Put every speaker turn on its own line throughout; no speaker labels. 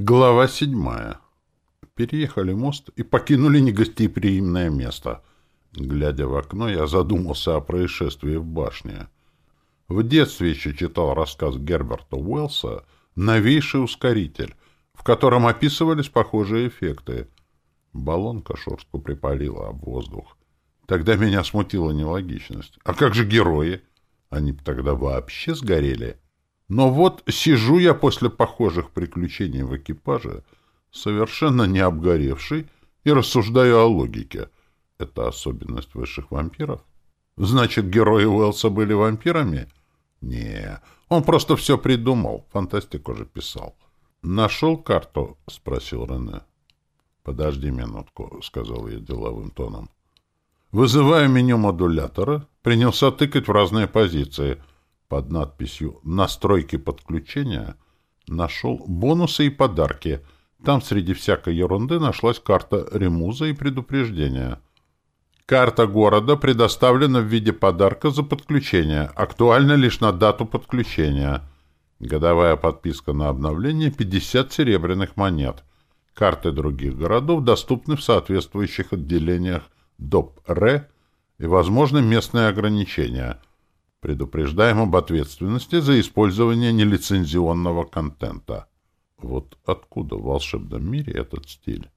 Глава седьмая. Переехали мост и покинули негостеприимное место. Глядя в окно, я задумался о происшествии в башне. В детстве еще читал рассказ Герберта Уэллса «Новейший ускоритель», в котором описывались похожие эффекты. Баллонка шорстку припалила об воздух. Тогда меня смутила нелогичность. А как же герои? Они тогда вообще сгорели? — но вот сижу я после похожих приключений в экипаже, совершенно не обгоревший, и рассуждаю о логике. Это особенность высших вампиров? Значит, герои Уэлса были вампирами? Не, он просто все придумал, фантастику же писал. «Нашел карту?» — спросил Рене. «Подожди минутку», — сказал я деловым тоном. Вызывая меню модулятора, принялся тыкать в разные позиции — под надписью «Настройки подключения» нашел бонусы и подарки. Там среди всякой ерунды нашлась карта ремуза и предупреждения. Карта города предоставлена в виде подарка за подключение, актуальна лишь на дату подключения. Годовая подписка на обновление 50 серебряных монет. Карты других городов доступны в соответствующих отделениях ДОП-РЭ и возможны местные ограничения – Предупреждаем об ответственности за использование нелицензионного контента. Вот откуда в волшебном мире этот стиль?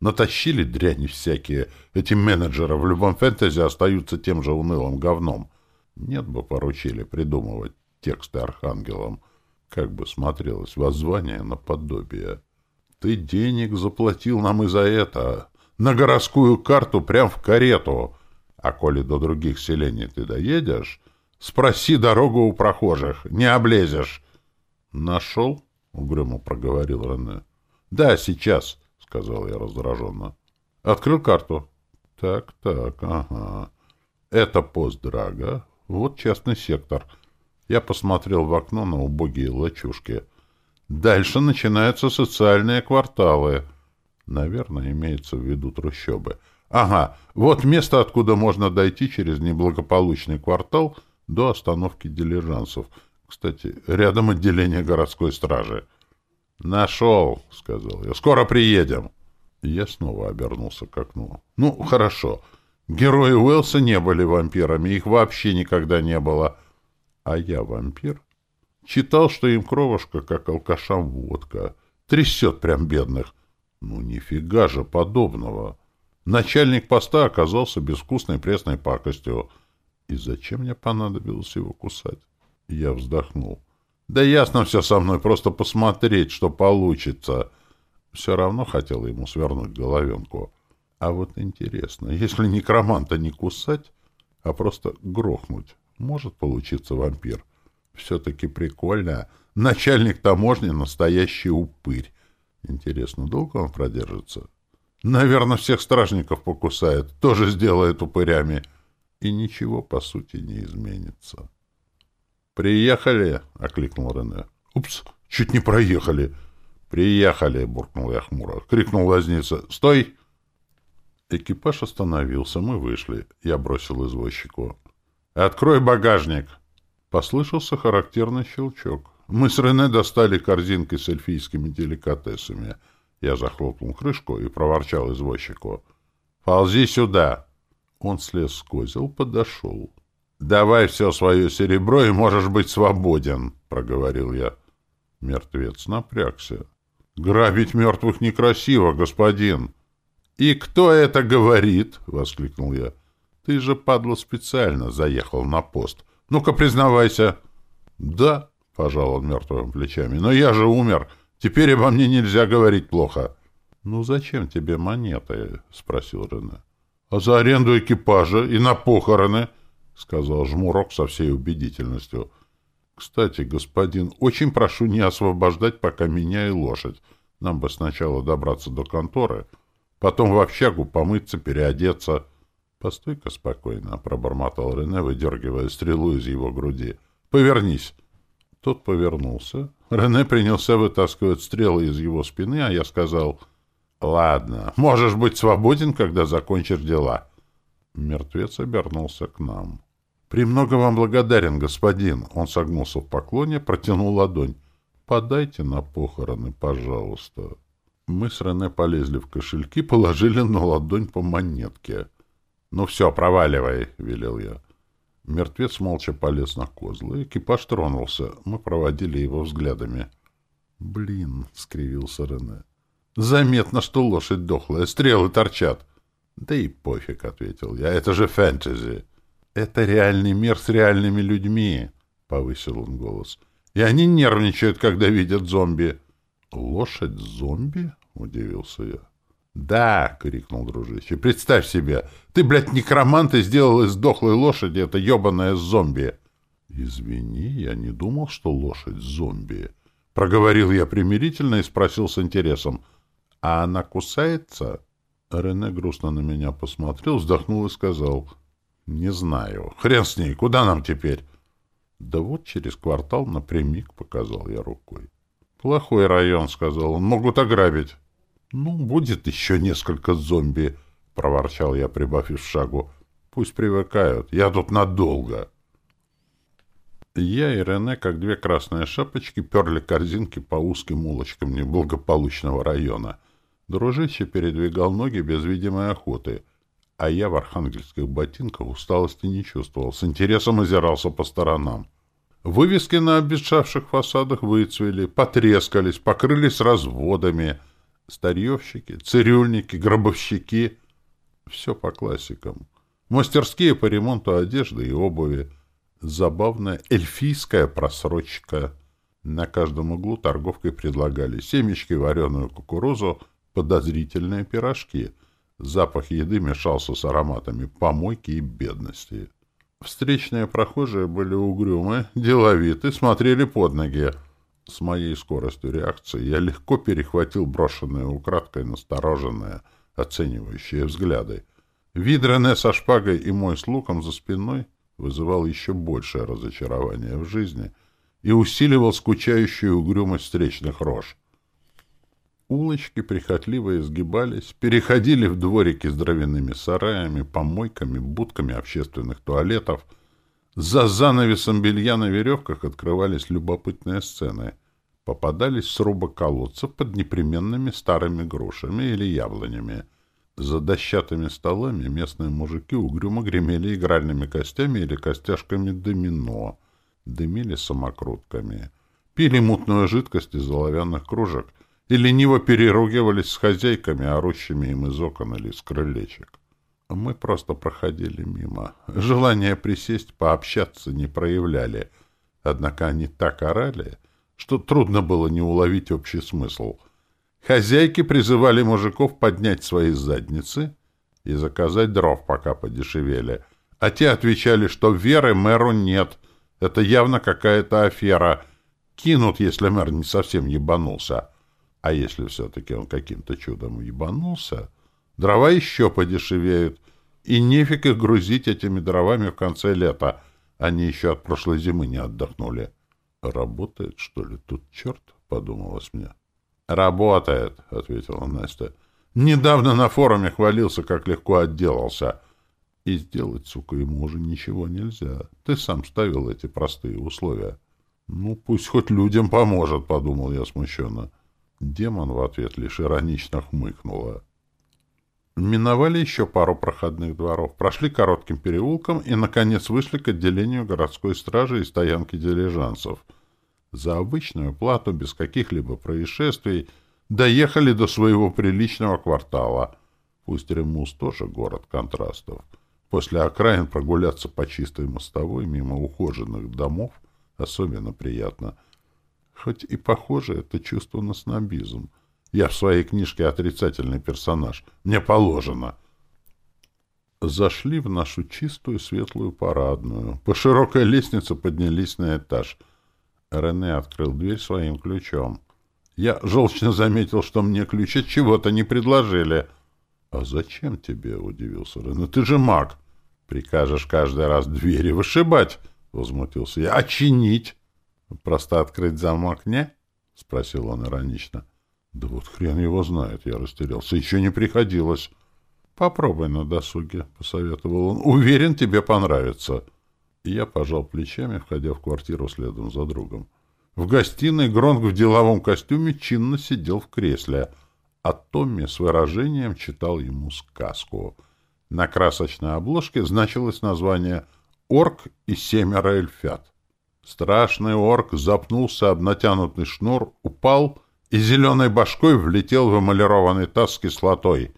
Натащили дряни всякие. Эти менеджеры в любом фэнтези остаются тем же унылым говном. Нет бы поручили придумывать тексты архангелам. Как бы смотрелось воззвание на подобие. Ты денег заплатил нам и за это. На городскую карту прям в карету. А коли до других селений ты доедешь, Спроси дорогу у прохожих, не облезешь. — Нашел? — угрюмо проговорил Рене. — Да, сейчас, — сказал я раздраженно. Открыл карту. — Так, так, ага. Это пост Драга. Вот частный сектор. Я посмотрел в окно на убогие лачушки. Дальше начинаются социальные кварталы. Наверное, имеется в виду трущобы. Ага, вот место, откуда можно дойти через неблагополучный квартал — до остановки дилижансов. Кстати, рядом отделение городской стражи. «Нашел», — сказал я. «Скоро приедем». Я снова обернулся к окну. «Ну, хорошо. Герои Уэлса не были вампирами, их вообще никогда не было. А я вампир?» Читал, что им кровушка, как алкашам водка. Трясет прям бедных. Ну, нифига же подобного. Начальник поста оказался безвкусной пресной пакостью. И зачем мне понадобилось его кусать? Я вздохнул. Да ясно все со мной, просто посмотреть, что получится. Все равно хотел ему свернуть головенку. А вот интересно, если некроманта не кусать, а просто грохнуть, может получиться вампир? Все-таки прикольно. Начальник таможни — настоящий упырь. Интересно, долго он продержится? Наверное, всех стражников покусает, тоже сделает упырями — и ничего, по сути, не изменится. «Приехали!» — окликнул Рене. «Упс, чуть не проехали!» «Приехали!» — буркнул я хмуро. Крикнул возница. «Стой!» Экипаж остановился, мы вышли. Я бросил извозчику. «Открой багажник!» Послышался характерный щелчок. Мы с Рене достали корзинки с эльфийскими деликатесами. Я захлопнул крышку и проворчал извозчику. «Ползи сюда!» Он слез с козел, подошел. — Давай все свое серебро, и можешь быть свободен, — проговорил я. Мертвец напрягся. — Грабить мертвых некрасиво, господин. — И кто это говорит? — воскликнул я. — Ты же, падла, специально заехал на пост. Ну-ка, признавайся. — Да, — пожал он мертвыми плечами, — но я же умер. Теперь обо мне нельзя говорить плохо. — Ну, зачем тебе монеты? — спросил Рене. — А за аренду экипажа и на похороны, — сказал Жмурок со всей убедительностью. — Кстати, господин, очень прошу не освобождать пока меня и лошадь. Нам бы сначала добраться до конторы, потом в общагу помыться, переодеться. — Постой-ка спокойно, — пробормотал Рене, выдергивая стрелу из его груди. — Повернись. Тот повернулся. Рене принялся вытаскивать стрелы из его спины, а я сказал... Ладно, можешь быть свободен, когда закончишь дела. Мертвец обернулся к нам. «Премного вам благодарен, господин!» Он согнулся в поклоне, протянул ладонь. Подайте на похороны, пожалуйста. Мы с Рене полезли в кошельки, положили на ладонь по монетке. — Ну все, проваливай, — велел я. Мертвец молча полез на козлы. Экипаж тронулся. Мы проводили его взглядами. — Блин, — скривился Рене. — Заметно, что лошадь дохлая, стрелы торчат. — Да и пофиг, — ответил я. — Это же фэнтези. — Это реальный мир с реальными людьми, — повысил он голос. — И они нервничают, когда видят зомби. — Лошадь зомби? — удивился я. «Да!» — крикнул дружище. «Представь себе! Ты, блядь, некромант и сделал из дохлой лошади это ебаное зомби!» «Извини, я не думал, что лошадь зомби!» Проговорил я примирительно и спросил с интересом. «А она кусается?» Рене грустно на меня посмотрел, вздохнул и сказал. «Не знаю. Хрен с ней. Куда нам теперь?» «Да вот через квартал напрямик», — показал я рукой. «Плохой район», — сказал он. «Могут ограбить». «Ну, будет еще несколько зомби», — проворчал я, прибавив шагу. «Пусть привыкают. Я тут надолго». Я и Рене, как две красные шапочки, перли корзинки по узким улочкам неблагополучного района. Дружище передвигал ноги без видимой охоты, а я в архангельских ботинках усталости не чувствовал, с интересом озирался по сторонам. Вывески на обветшавших фасадах выцвели, потрескались, покрылись разводами — Старьевщики, цирюльники, гробовщики. Все по классикам. Мастерские по ремонту одежды и обуви. Забавная эльфийская просрочка. На каждом углу торговкой предлагали семечки, вареную кукурузу, подозрительные пирожки. Запах еды мешался с ароматами помойки и бедности. Встречные прохожие были угрюмы, деловиты, смотрели под ноги. С моей скоростью реакции я легко перехватил брошенные украдкой настороженные, оценивающие взгляды. Вид со шпагой и мой с луком за спиной вызывал еще большее разочарование в жизни и усиливал скучающую угрюмость встречных рож. Улочки прихотливо изгибались, переходили в дворики с дровяными сараями, помойками, будками общественных туалетов — за занавесом белья на веревках открывались любопытные сцены. Попадались срубы колодцев под непременными старыми грушами или яблонями. За дощатыми столами местные мужики угрюмо гремели игральными костями или костяшками домино, дымили самокрутками, пили мутную жидкость из оловянных кружек и лениво переругивались с хозяйками, орущими им из окон или с крылечек. Мы просто проходили мимо. Желание присесть, пообщаться не проявляли. Однако они так орали, что трудно было не уловить общий смысл. Хозяйки призывали мужиков поднять свои задницы и заказать дров, пока подешевели. А те отвечали, что веры мэру нет. Это явно какая-то афера. Кинут, если мэр не совсем ебанулся. А если все-таки он каким-то чудом ебанулся Дрова еще подешевеют, и нефиг их грузить этими дровами в конце лета. Они еще от прошлой зимы не отдохнули. «Работает, что ли, тут черт?» — подумалось мне. «Работает», — ответила Настя. «Недавно на форуме хвалился, как легко отделался. И сделать, сука, ему уже ничего нельзя. Ты сам ставил эти простые условия». «Ну, пусть хоть людям поможет», — подумал я смущенно. Демон в ответ лишь иронично хмыкнула. Миновали еще пару проходных дворов, прошли коротким переулком и, наконец, вышли к отделению городской стражи и стоянки дилижансов. За обычную плату, без каких-либо происшествий, доехали до своего приличного квартала. Пусть Ремус тоже город контрастов. После окраин прогуляться по чистой мостовой мимо ухоженных домов особенно приятно. Хоть и похоже это чувство на снобизм. Я в своей книжке отрицательный персонаж. Мне положено. Зашли в нашу чистую светлую парадную. По широкой лестнице поднялись на этаж. Рене открыл дверь своим ключом. Я желчно заметил, что мне ключ от чего-то не предложили. — А зачем тебе? — удивился Рене. — Ты же маг. — Прикажешь каждый раз двери вышибать? — возмутился я. — Очинить? — Просто открыть замок не? — спросил он иронично. — да вот хрен его знает, я растерялся. Еще не приходилось. Попробуй на досуге, посоветовал он. Уверен, тебе понравится. Я пожал плечами, входя в квартиру следом за другом. В гостиной Гронк в деловом костюме чинно сидел в кресле, а Томми с выражением читал ему сказку. На красочной обложке значилось название «Орк и семеро эльфят». Страшный орк запнулся об натянутый шнур, упал и зеленой башкой влетел в эмалированный таз с кислотой.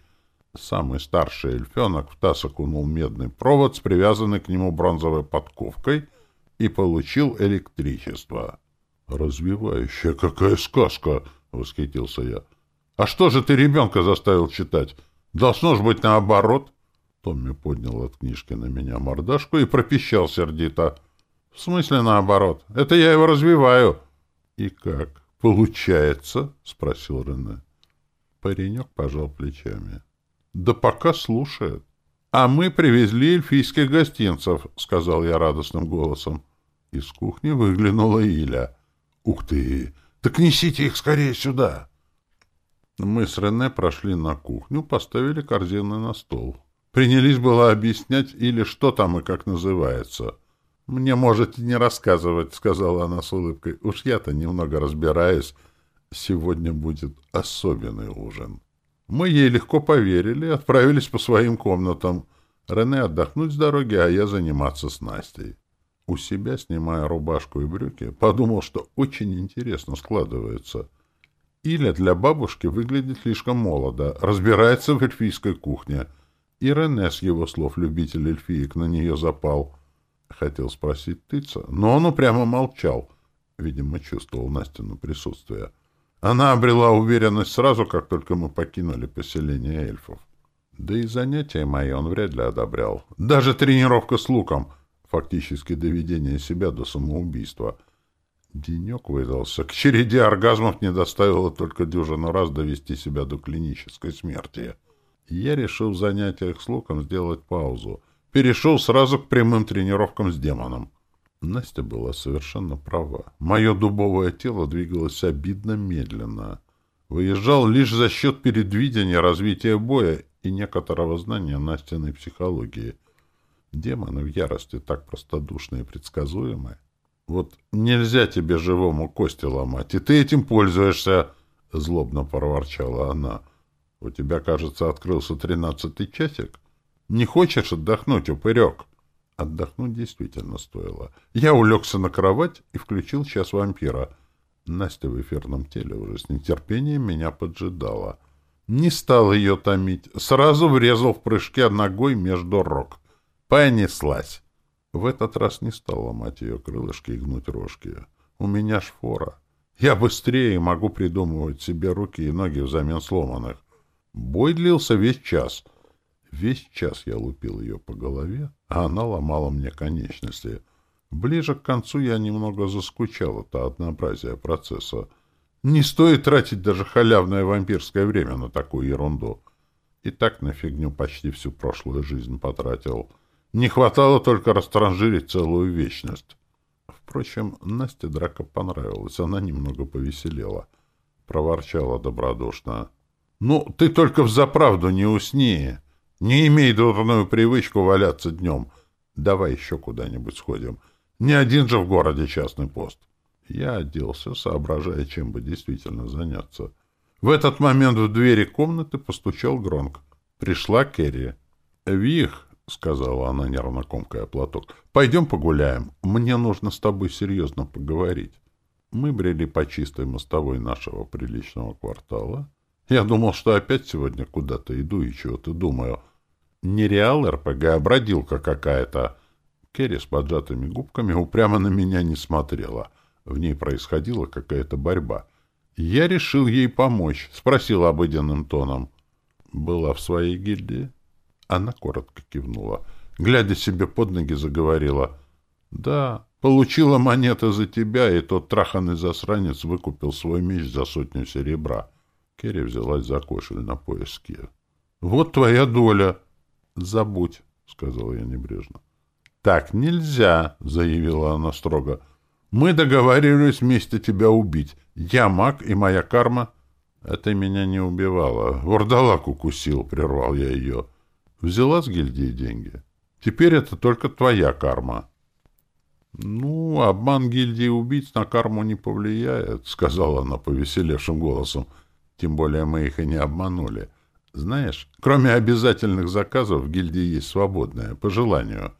Самый старший эльфенок в таз окунул медный провод с привязанной к нему бронзовой подковкой и получил электричество. «Развивающая какая сказка!» — восхитился я. «А что же ты ребенка заставил читать? Должно ж быть наоборот!» Томми поднял от книжки на меня мордашку и пропищал сердито. «В смысле наоборот? Это я его развиваю!» «И как? Получается?» — спросил Рене. Паренек пожал плечами. «Да пока слушает. А мы привезли эльфийских гостинцев», — сказал я радостным голосом. Из кухни выглянула Иля — «Ух ты! Так несите их скорее сюда!» Мы с Рене прошли на кухню, поставили корзины на стол. Принялись было объяснять, или что там и как называется. «Мне можете не рассказывать», — сказала она с улыбкой. «Уж я-то немного разбираюсь. Сегодня будет особенный ужин». Мы ей легко поверили и отправились по своим комнатам. Рене отдохнуть с дороги, а я заниматься с Настей у себя, снимая рубашку и брюки, подумал, что очень интересно складывается. Иля для бабушки выглядит слишком молодо, разбирается в эльфийской кухне. И Рене, с его слов, любитель эльфиек, на нее запал. Хотел спросить тыца, но он упрямо молчал. Видимо, чувствовал Настину присутствие. Она обрела уверенность сразу, как только мы покинули поселение эльфов. Да и занятия мои он вряд ли одобрял. Даже тренировка с луком — фактически доведение себя до самоубийства. Денек выдался. К череде оргазмов не доставило только дюжину раз довести себя до клинической смерти. Я решил в занятиях с луком сделать паузу. Перешел сразу к прямым тренировкам с демоном. Настя была совершенно права. Мое дубовое тело двигалось обидно медленно. Выезжал лишь за счет предвидения развития боя и некоторого знания Настиной психологии — Демоны в ярости так простодушны и предсказуемы. Вот нельзя тебе живому кости ломать, и ты этим пользуешься, — злобно проворчала она. У тебя, кажется, открылся тринадцатый часик. Не хочешь отдохнуть, упырек? Отдохнуть действительно стоило. Я улегся на кровать и включил час вампира. Настя в эфирном теле уже с нетерпением меня поджидала. Не стал ее томить, сразу врезал в прыжке ногой между рог. Понеслась. В этот раз не стал ломать ее крылышки и гнуть рожки. У меня ж фора. Я быстрее могу придумывать себе руки и ноги взамен сломанных. Бой длился весь час. Весь час я лупил ее по голове, а она ломала мне конечности. Ближе к концу я немного заскучал от однообразия процесса. Не стоит тратить даже халявное вампирское время на такую ерунду. И так на фигню почти всю прошлую жизнь потратил. Не хватало только растранжирить целую вечность. Впрочем, Насте драка понравилась, она немного повеселела. Проворчала добродушно. — Ну, ты только взаправду не усни. Не имей дурную привычку валяться днем. Давай еще куда-нибудь сходим. Не один же в городе частный пост. Я оделся, соображая, чем бы действительно заняться. В этот момент в двери комнаты постучал Гронк. Пришла Керри. — Вих, — сказала она, нервно комкая платок. — Пойдем погуляем. Мне нужно с тобой серьезно поговорить. Мы брели по чистой мостовой нашего приличного квартала. Я думал, что опять сегодня куда-то иду и чего-то думаю. Нереал РПГ, а бродилка какая-то. Керри с поджатыми губками упрямо на меня не смотрела. В ней происходила какая-то борьба. Я решил ей помочь, спросил обыденным тоном. Была в своей гильдии? Она коротко кивнула. Глядя себе под ноги, заговорила. «Да, получила монета за тебя, и тот траханный засранец выкупил свой меч за сотню серебра». Керри взялась за кошель на поиске. «Вот твоя доля!» «Забудь», — сказал я небрежно. «Так нельзя», — заявила она строго. «Мы договаривались вместе тебя убить. Я маг, и моя карма...» «Это меня не убивало. Вурдалак укусил», — прервал я ее. Взяла с гильдии деньги. Теперь это только твоя карма. Ну, обман гильдии убийц на карму не повлияет, сказала она повеселевшим голосом. Тем более мы их и не обманули. Знаешь, кроме обязательных заказов в гильдии есть свободное, по желанию.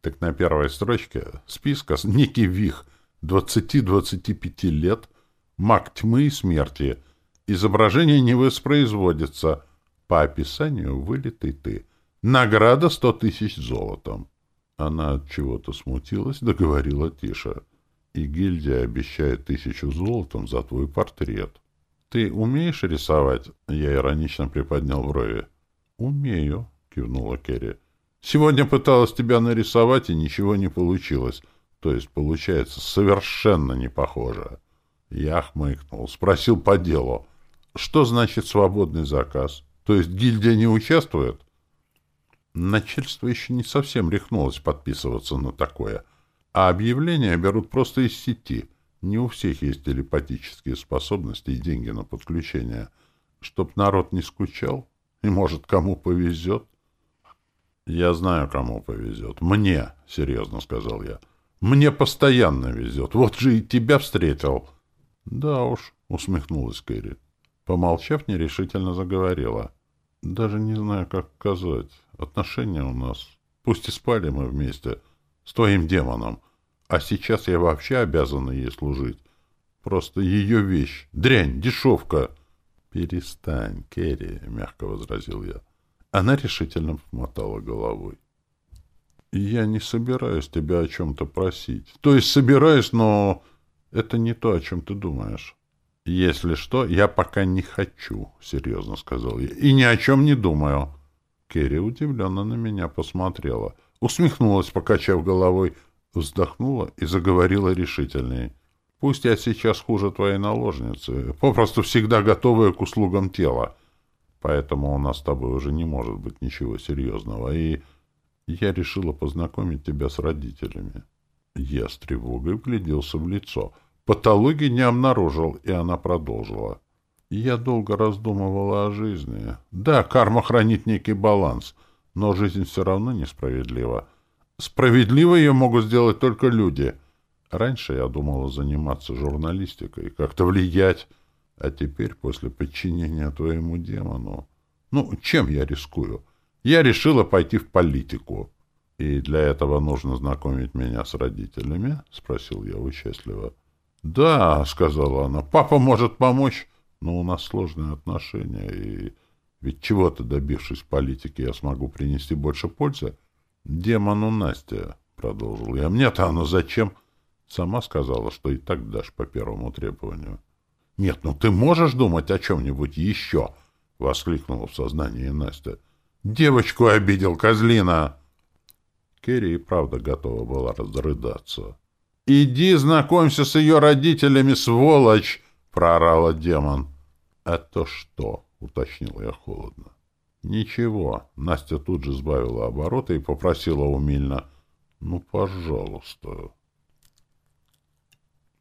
Так на первой строчке списка некий вих 20-25 лет, маг тьмы и смерти. Изображение не воспроизводится. По описанию вылитый ты. Награда сто тысяч золотом. Она от чего-то смутилась, договорила тише. И гильдия обещает тысячу золотом за твой портрет. Ты умеешь рисовать? Я иронично приподнял брови. Умею, кивнула Керри. Сегодня пыталась тебя нарисовать, и ничего не получилось. То есть, получается, совершенно не похоже. Я хмыкнул, спросил по делу. Что значит свободный заказ? То есть гильдия не участвует? Начальство еще не совсем рехнулось подписываться на такое. А объявления берут просто из сети. Не у всех есть телепатические способности и деньги на подключение. Чтоб народ не скучал, и, может, кому повезет. Я знаю, кому повезет. Мне, серьезно сказал я. Мне постоянно везет. Вот же и тебя встретил. Да уж, усмехнулась Кэрри. Помолчав, нерешительно заговорила. Даже не знаю, как сказать. Отношения у нас... Пусть и спали мы вместе с твоим демоном. А сейчас я вообще обязана ей служить. Просто ее вещь. Дрянь, дешевка. Перестань, Керри, мягко возразил я. Она решительно помотала головой. Я не собираюсь тебя о чем-то просить. То есть собираюсь, но это не то, о чем ты думаешь. Если что, я пока не хочу, серьезно сказал я, и ни о чем не думаю. Керри удивленно на меня посмотрела, усмехнулась, покачав головой, вздохнула и заговорила решительнее. «Пусть я сейчас хуже твоей наложницы, попросту всегда готовая к услугам тела, поэтому у нас с тобой уже не может быть ничего серьезного, и я решила познакомить тебя с родителями». Я с тревогой вгляделся в лицо. Патологии не обнаружил, и она продолжила. Я долго раздумывала о жизни. Да, карма хранит некий баланс, но жизнь все равно несправедлива. Справедливо ее могут сделать только люди. Раньше я думала заниматься журналистикой, как-то влиять, а теперь, после подчинения твоему демону... Ну, чем я рискую? Я решила пойти в политику. — И для этого нужно знакомить меня с родителями? — спросил я участливо. — Да, — сказала она, — папа может помочь но у нас сложные отношения, и ведь чего-то добившись в политике, я смогу принести больше пользы. Демону Настя, — продолжил я, — мне-то оно зачем? Сама сказала, что и так дашь по первому требованию. — Нет, ну ты можешь думать о чем-нибудь еще? — воскликнула в сознании Настя. — Девочку обидел, козлина! Керри и правда готова была разрыдаться. — Иди знакомься с ее родителями, сволочь! проорала демон. «Это что?» — уточнил я холодно. «Ничего». Настя тут же сбавила обороты и попросила умильно. «Ну, пожалуйста».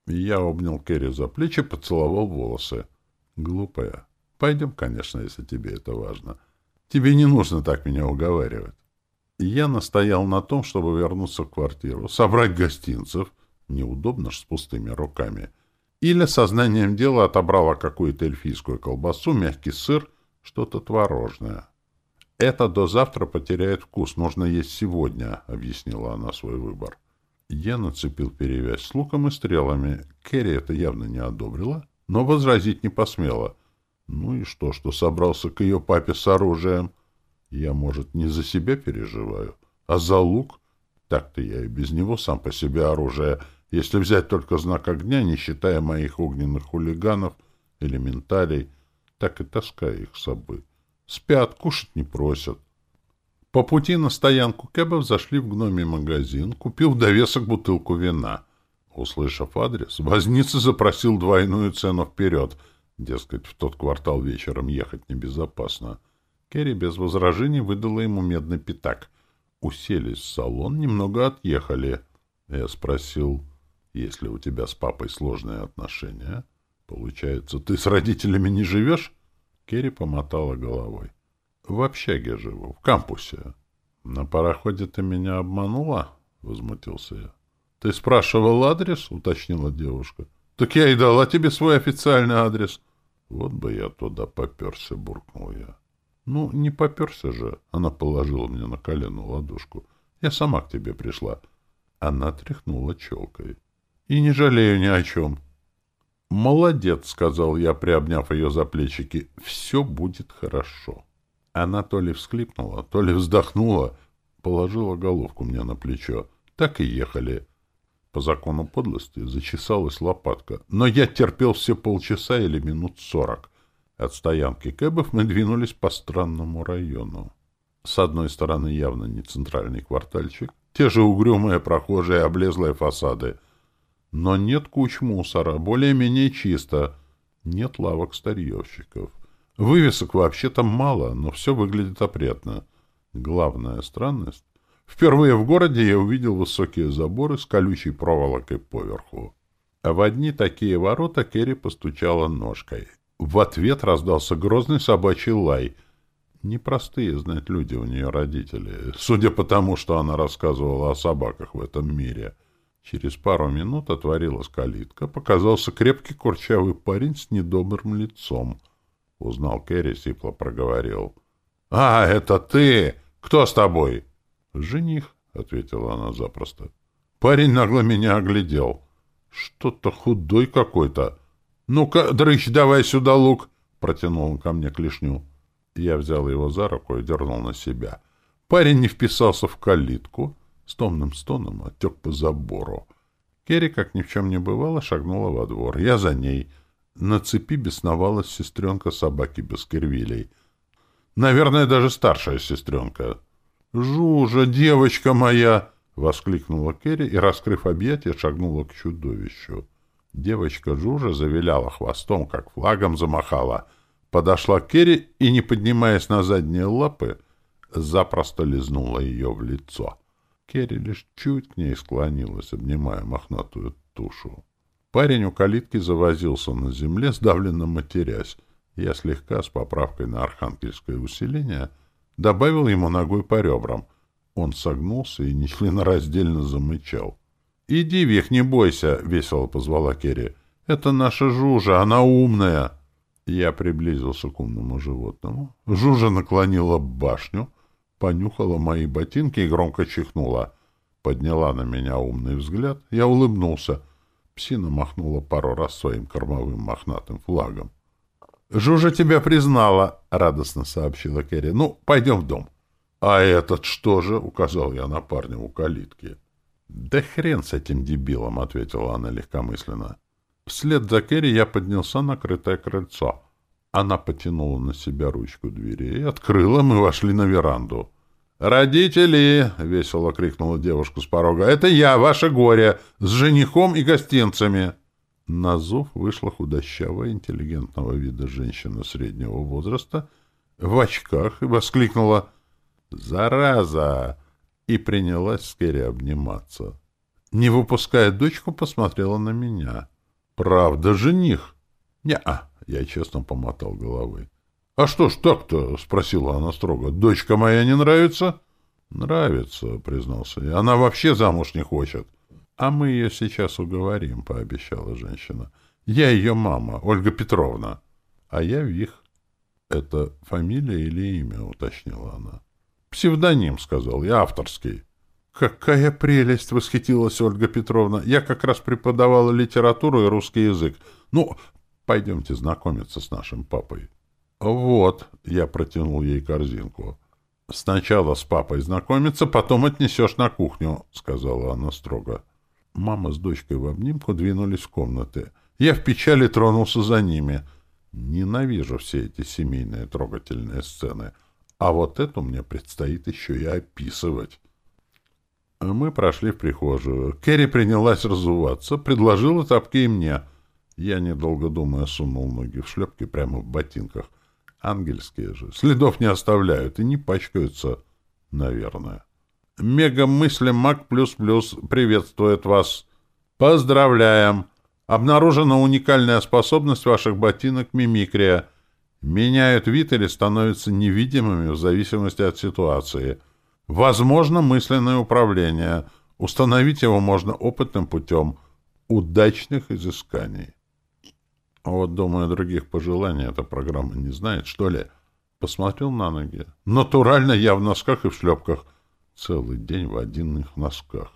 Я обнял Керри за плечи, поцеловал волосы. «Глупая. Пойдем, конечно, если тебе это важно. Тебе не нужно так меня уговаривать». Я настоял на том, чтобы вернуться в квартиру, собрать гостинцев. Неудобно ж с пустыми руками — или сознанием дела отобрала какую-то эльфийскую колбасу, мягкий сыр, что-то творожное. «Это до завтра потеряет вкус, нужно есть сегодня», — объяснила она свой выбор. Я нацепил перевязь с луком и стрелами. Керри это явно не одобрила, но возразить не посмела. Ну и что, что собрался к ее папе с оружием? Я, может, не за себя переживаю, а за лук? Так-то я и без него сам по себе оружие — если взять только знак огня, не считая моих огненных хулиганов, элементалей, так и таскаю их с собой. Спят, кушать не просят. По пути на стоянку кэбов зашли в гномий магазин, купил довесок бутылку вина. Услышав адрес, возница запросил двойную цену вперед. Дескать, в тот квартал вечером ехать небезопасно. Керри без возражений выдала ему медный пятак. Уселись в салон, немного отъехали. Я спросил... Если у тебя с папой сложные отношения, получается, ты с родителями не живешь? Керри помотала головой. В общаге живу, в кампусе. На пароходе ты меня обманула? Возмутился я. Ты спрашивал адрес? — уточнила девушка. — Так я и дала тебе свой официальный адрес. — Вот бы я туда поперся, — буркнул я. — Ну, не поперся же. Она положила мне на колено ладошку. Я сама к тебе пришла. Она тряхнула челкой. — И не жалею ни о чем. — Молодец, — сказал я, приобняв ее за плечики. — Все будет хорошо. Она то ли всклипнула, то ли вздохнула, положила головку мне на плечо. Так и ехали. По закону подлости зачесалась лопатка. Но я терпел все полчаса или минут сорок. От стоянки кэбов мы двинулись по странному району. С одной стороны явно не центральный квартальчик, те же угрюмые прохожие облезлые фасады. Но нет куч мусора, более-менее чисто. Нет лавок старьевщиков. Вывесок вообще-то мало, но все выглядит опрятно. Главная странность Впервые в городе я увидел высокие заборы с колючей проволокой поверху. А в одни такие ворота Керри постучала ножкой. В ответ раздался грозный собачий лай. Непростые, знать, люди у нее родители, судя по тому, что она рассказывала о собаках в этом мире. Через пару минут отворилась калитка, показался крепкий курчавый парень с недобрым лицом. Узнал Керри, сипло проговорил. — А, это ты! Кто с тобой? — «Жених», — ответила она запросто. Парень нагло меня оглядел. «Что-то худой какой-то. Ну-ка, дрыщ, давай сюда лук!» — протянул он ко мне клешню. Я взял его за руку и дернул на себя. Парень не вписался в калитку, с томным стоном оттек по забору. Керри, как ни в чем не бывало, шагнула во двор. Я за ней. На цепи бесновалась сестренка собаки без кервилей. Наверное, даже старшая сестренка. «Жужа, девочка моя!» — воскликнула Керри и, раскрыв объятия, шагнула к чудовищу. Девочка Жужа завиляла хвостом, как флагом замахала. Подошла к Керри и, не поднимаясь на задние лапы, запросто лизнула ее в лицо. Керри лишь чуть к ней склонилась, обнимая мохнатую тушу. Парень у калитки завозился на земле, сдавленно матерясь. Я слегка, с поправкой на архангельское усиление — Добавил ему ногой по ребрам. Он согнулся и нечленораздельно замычал. — Иди, Вих, не бойся, — весело позвала Керри. — Это наша Жужа, она умная. Я приблизился к умному животному. Жужа наклонила башню, понюхала мои ботинки и громко чихнула. Подняла на меня умный взгляд. Я улыбнулся. Псина махнула пару раз своим кормовым мохнатым флагом. «Жужа тебя признала», — радостно сообщила Керри. «Ну, пойдем в дом». «А этот что же?» — указал я на парня у калитки. «Да хрен с этим дебилом», — ответила она легкомысленно. Вслед за Керри я поднялся на крытое крыльцо. Она потянула на себя ручку двери и открыла, мы вошли на веранду. «Родители!» — весело крикнула девушка с порога. «Это я, ваше горе, с женихом и гостинцами!» На зов вышла худощавая, интеллигентного вида женщина среднего возраста в очках и воскликнула «Зараза!» и принялась с Керри обниматься. Не выпуская дочку, посмотрела на меня. «Правда, жених?» «Не-а», я честно помотал головой. «А что ж так-то?» — спросила она строго. «Дочка моя не нравится?» «Нравится», — признался я. «Она вообще замуж не хочет». — А мы ее сейчас уговорим, — пообещала женщина. — Я ее мама, Ольга Петровна. — А я Вих. — Это фамилия или имя? — уточнила она. — Псевдоним, — сказал я, — авторский. — Какая прелесть! — восхитилась Ольга Петровна. — Я как раз преподавала литературу и русский язык. Ну, пойдемте знакомиться с нашим папой. — Вот, — я протянул ей корзинку. — Сначала с папой знакомиться, потом отнесешь на кухню, — сказала она строго. — Мама с дочкой в обнимку двинулись в комнаты. Я в печали тронулся за ними. Ненавижу все эти семейные трогательные сцены. А вот эту мне предстоит еще и описывать. Мы прошли в прихожую. Керри принялась разуваться, предложила тапки и мне. Я, недолго думая, сунул ноги в шлепки прямо в ботинках. Ангельские же. Следов не оставляют и не пачкаются, наверное. Мега-мысли Мак++ приветствует вас. Поздравляем! Обнаружена уникальная способность ваших ботинок мимикрия. Меняют вид или становятся невидимыми в зависимости от ситуации. Возможно мысленное управление. Установить его можно опытным путем удачных изысканий. Вот, думаю, других пожеланий эта программа не знает, что ли. Посмотрел на ноги. Натурально я в носках и в шлепках. Целый день в одинных носках.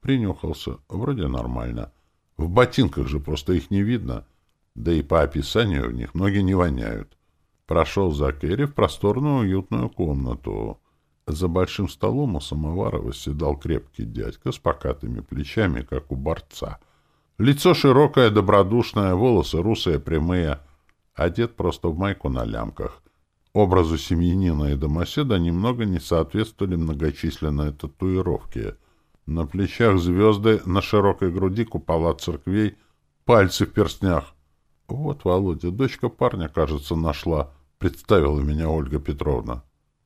Принюхался. Вроде нормально. В ботинках же просто их не видно. Да и по описанию в них ноги не воняют. Прошел за Керри в просторную уютную комнату. За большим столом у самовара восседал крепкий дядька с покатыми плечами, как у борца. Лицо широкое, добродушное, волосы русые, прямые. Одет просто в майку на лямках. Образу семьянина и домоседа немного не соответствовали многочисленные татуировки. На плечах звезды, на широкой груди купола церквей, пальцы в перстнях. Вот, Володя, дочка парня, кажется, нашла, представила меня Ольга Петровна.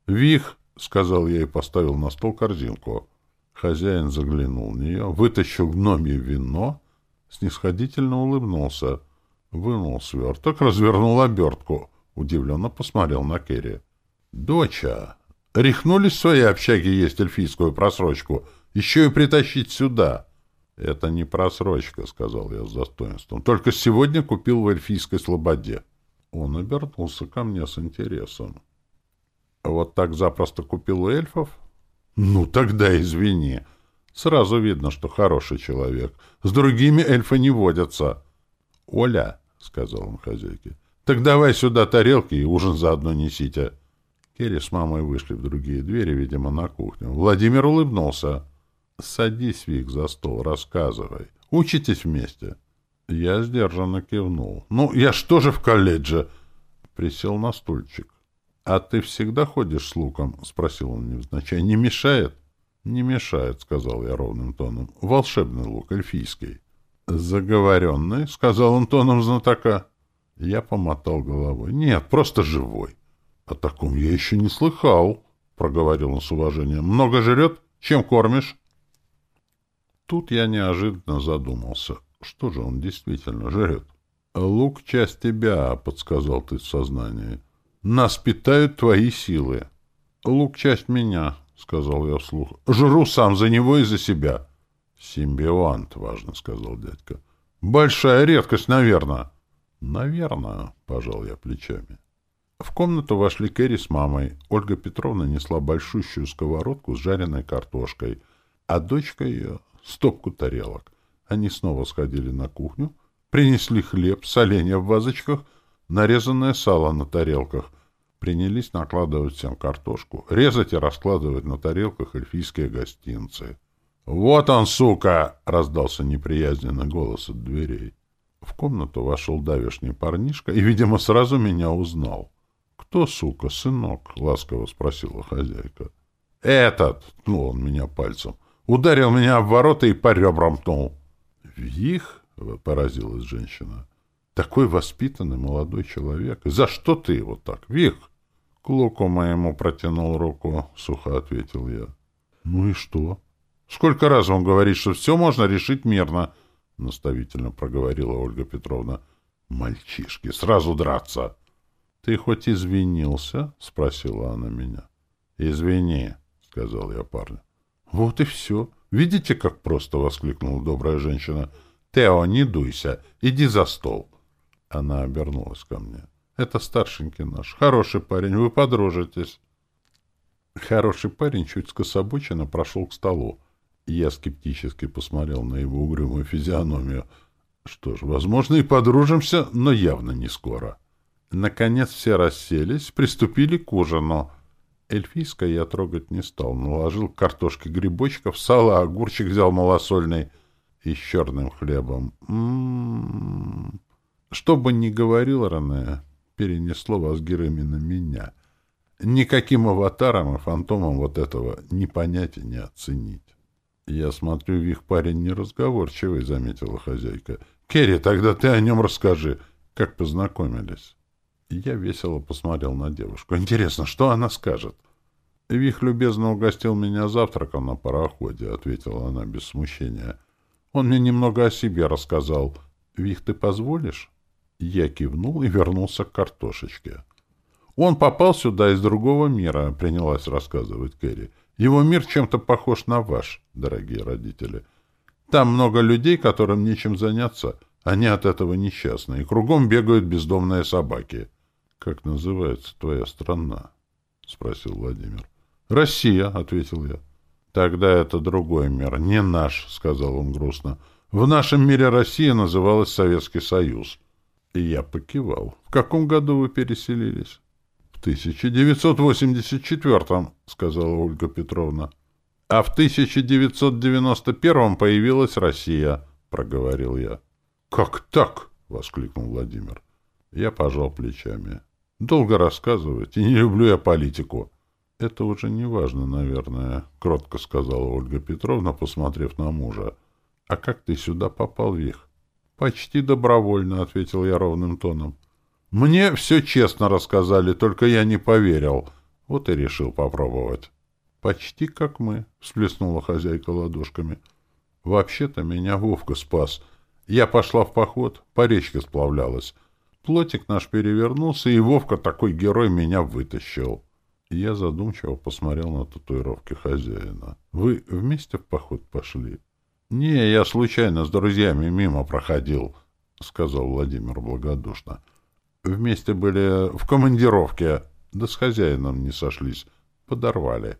«Вих!» — сказал я и поставил на стол корзинку. Хозяин заглянул в нее, вытащил гномье вино, снисходительно улыбнулся, вынул сверток, развернул обертку, удивленно посмотрел на Керри. «Доча, рехнулись в своей общаге есть эльфийскую просрочку, еще и притащить сюда!» «Это не просрочка», — сказал я с достоинством. «Только сегодня купил в эльфийской слободе». Он обернулся ко мне с интересом. Вот так запросто купил у эльфов? Ну, тогда извини. Сразу видно, что хороший человек. С другими эльфы не водятся. Оля, — сказал он хозяйке, — так давай сюда тарелки и ужин заодно несите. Керри с мамой вышли в другие двери, видимо, на кухню. Владимир улыбнулся. «Садись, Вик, за стол, рассказывай. Учитесь вместе». Я сдержанно кивнул. «Ну, я что же в колледже?» Присел на стульчик. «А ты всегда ходишь с луком?» — спросил он невзначай. «Не мешает?» «Не мешает», — сказал я ровным тоном. «Волшебный лук, эльфийский». «Заговоренный?» — сказал он тоном знатока. Я помотал головой. «Нет, просто живой». «О таком я еще не слыхал», — проговорил он с уважением. «Много жрет? Чем кормишь?» Тут я неожиданно задумался. Что же он действительно жрет? «Лук — часть тебя», — подсказал ты в сознании. Нас питают твои силы. Лук — часть меня, — сказал я вслух. Жру сам за него и за себя. Симбионт, — важно сказал дядька. Большая редкость, наверное. Наверное, — пожал я плечами. В комнату вошли Кэрри с мамой. Ольга Петровна несла большущую сковородку с жареной картошкой, а дочка ее — стопку тарелок. Они снова сходили на кухню, принесли хлеб, соленья в вазочках — нарезанное сало на тарелках. Принялись накладывать всем картошку, резать и раскладывать на тарелках эльфийские гостинцы. «Вот он, сука!» — раздался неприязненный голос от дверей. В комнату вошел давешний парнишка и, видимо, сразу меня узнал. «Кто, сука, сынок?» — ласково спросила хозяйка. «Этот!» — ткнул он меня пальцем. «Ударил меня в ворота и по ребрам пнул». «Вих?» — поразилась женщина. Такой воспитанный молодой человек. За что ты его так, Вих? К луку моему протянул руку, сухо ответил я. Ну и что? Сколько раз он говорит, что все можно решить мирно, наставительно проговорила Ольга Петровна. Мальчишки, сразу драться. Ты хоть извинился? спросила она меня. Извини, сказал я парню. Вот и все. Видите, как просто воскликнула добрая женщина. Тео, не дуйся, иди за стол. Она обернулась ко мне. «Это старшенький наш. Хороший парень, вы подружитесь». Хороший парень чуть скособоченно прошел к столу. Я скептически посмотрел на его угрюмую физиономию. Что ж, возможно, и подружимся, но явно не скоро. Наконец все расселись, приступили к ужину. Эльфийское я трогать не стал. Наложил картошки грибочков, сало, огурчик взял малосольный и с черным хлебом. М-м-м. Что бы ни говорил Рене, перенесло Вазгир именно меня. Никаким аватаром и фантомом вот этого не понять и не оценить. «Я смотрю, Вих парень неразговорчивый», — заметила хозяйка. «Керри, тогда ты о нем расскажи, как познакомились». Я весело посмотрел на девушку. «Интересно, что она скажет?» «Вих любезно угостил меня завтраком на пароходе», — ответила она без смущения. «Он мне немного о себе рассказал. Вих, ты позволишь?» Я кивнул и вернулся к картошечке. «Он попал сюда из другого мира», — принялась рассказывать Кэрри. Его мир чем-то похож на ваш, дорогие родители. Там много людей, которым нечем заняться. Они от этого несчастны, и кругом бегают бездомные собаки. — Как называется твоя страна? — спросил Владимир. — Россия, — ответил я. — Тогда это другой мир, не наш, — сказал он грустно. — В нашем мире Россия называлась Советский Союз. Я покивал. — В каком году вы переселились? — В 1984-м, — сказала Ольга Петровна. — А в 1991-м появилась Россия, — проговорил я. — Как так? — воскликнул Владимир. Я пожал плечами. — Долго рассказывать, и не люблю я политику. — Это уже не важно, наверное, — кротко сказала Ольга Петровна, посмотрев на мужа. — А как ты сюда попал, Вих? — Почти добровольно, — ответил я ровным тоном. — Мне все честно рассказали, только я не поверил. Вот и решил попробовать. — Почти как мы, — всплеснула хозяйка ладошками. — Вообще-то меня Вовка спас. Я пошла в поход, по речке сплавлялась. Плотик наш перевернулся, и Вовка, такой герой, меня вытащил. Я задумчиво посмотрел на татуировки хозяина. — Вы вместе в поход пошли? — «Не, я случайно с друзьями мимо проходил», — сказал Владимир благодушно. «Вместе были в командировке, да с хозяином не сошлись. Подорвали.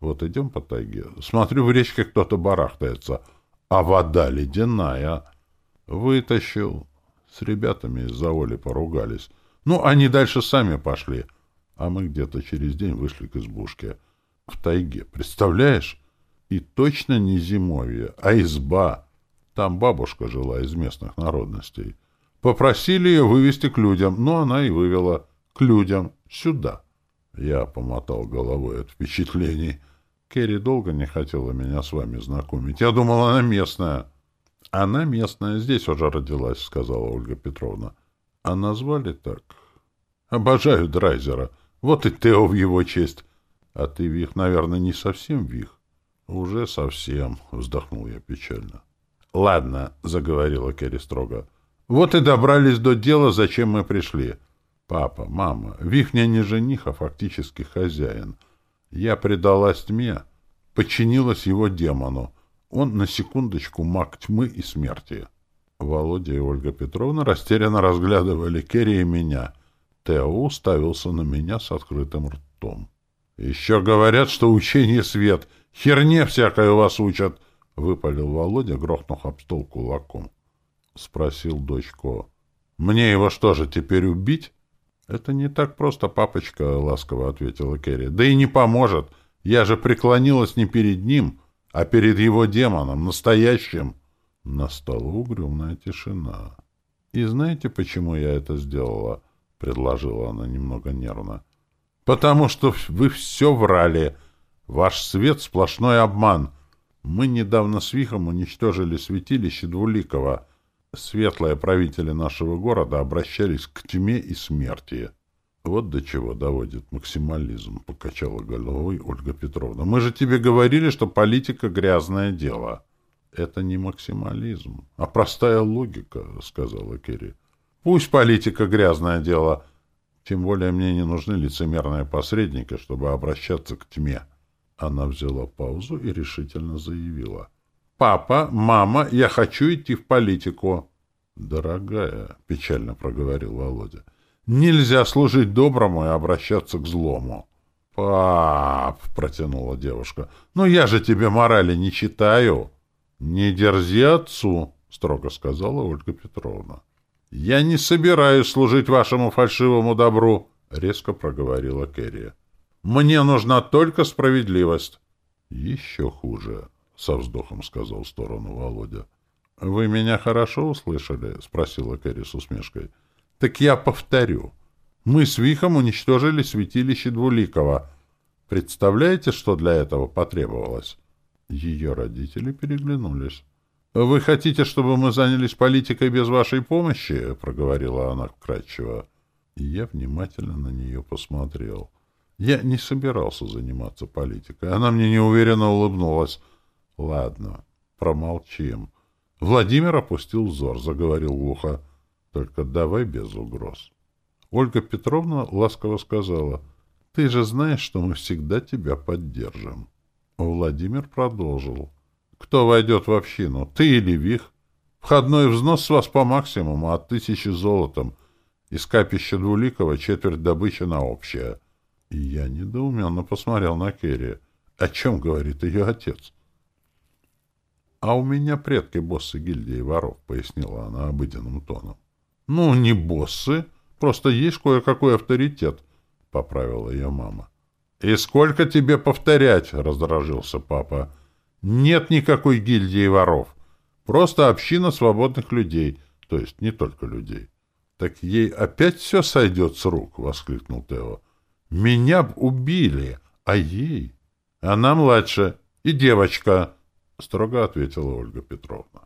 Вот идем по тайге. Смотрю, в речке кто-то барахтается, а вода ледяная. Вытащил. С ребятами из-за Оли поругались. Ну, они дальше сами пошли. А мы где-то через день вышли к избушке. В тайге, представляешь?» И точно не зимовье, а изба. Там бабушка жила из местных народностей. Попросили ее вывести к людям, но она и вывела к людям сюда. Я помотал головой от впечатлений. Керри долго не хотела меня с вами знакомить. Я думал, она местная. Она местная, здесь уже родилась, сказала Ольга Петровна. А назвали так? Обожаю Драйзера. Вот и Тео в его честь. А ты, Вих, наверное, не совсем Вих. «Уже совсем», — вздохнул я печально. «Ладно», — заговорила Керри строго. «Вот и добрались до дела, зачем мы пришли. Папа, мама, Вихня не жених, а фактически хозяин. Я предалась тьме, подчинилась его демону. Он на секундочку маг тьмы и смерти». Володя и Ольга Петровна растерянно разглядывали Керри и меня. Тео уставился на меня с открытым ртом. «Еще говорят, что учение свет», Херне всякое вас учат, — выпалил Володя, грохнув об стол кулаком. Спросил дочку. — Мне его что же, теперь убить? — Это не так просто, папочка, — ласково ответила Керри. — Да и не поможет. Я же преклонилась не перед ним, а перед его демоном, настоящим. Настала угрюмная тишина. — И знаете, почему я это сделала? — предложила она немного нервно. — Потому что вы все врали, — Ваш свет — сплошной обман. Мы недавно с Вихом уничтожили святилище Двуликова. Светлые правители нашего города обращались к тьме и смерти. Вот до чего доводит максимализм, — покачала головой Ольга Петровна. Мы же тебе говорили, что политика — грязное дело. Это не максимализм, а простая логика, — сказала Керри. Пусть политика — грязное дело. Тем более мне не нужны лицемерные посредники, чтобы обращаться к тьме. — она взяла паузу и решительно заявила. «Папа, мама, я хочу идти в политику». «Дорогая», — печально проговорил Володя, — «нельзя служить доброму и обращаться к злому». «Пап», — протянула девушка, — «ну я же тебе морали не читаю». «Не дерзи отцу», — строго сказала Ольга Петровна. «Я не собираюсь служить вашему фальшивому добру», — резко проговорила Керрия. Мне нужна только справедливость. — Еще хуже, — со вздохом сказал в сторону Володя. — Вы меня хорошо услышали? — спросила Кэрри с усмешкой. — Так я повторю. Мы с Вихом уничтожили святилище Двуликова. Представляете, что для этого потребовалось? Ее родители переглянулись. — Вы хотите, чтобы мы занялись политикой без вашей помощи? — проговорила она вкратчиво. Я внимательно на нее посмотрел. Я не собирался заниматься политикой. Она мне неуверенно улыбнулась. Ладно, промолчим. Владимир опустил взор, заговорил глухо. Только давай без угроз. Ольга Петровна ласково сказала. Ты же знаешь, что мы всегда тебя поддержим. Владимир продолжил. «Кто войдет в общину, ты или Вих? Входной взнос с вас по максимуму, от тысячи золотом. Из капища Двуликова четверть добычи на общее». Я недоуменно посмотрел на Керри. «О чем говорит ее отец?» «А у меня предки боссы гильдии воров», — пояснила она обыденным тоном. «Ну, не боссы, просто есть кое-какой авторитет», — поправила ее мама. «И сколько тебе повторять?» — раздражился папа. «Нет никакой гильдии воров. Просто община свободных людей, то есть не только людей». «Так ей опять все сойдет с рук!» — воскликнул Тео. «Меня б убили, а ей...» «Она младше и девочка», — строго ответила Ольга Петровна.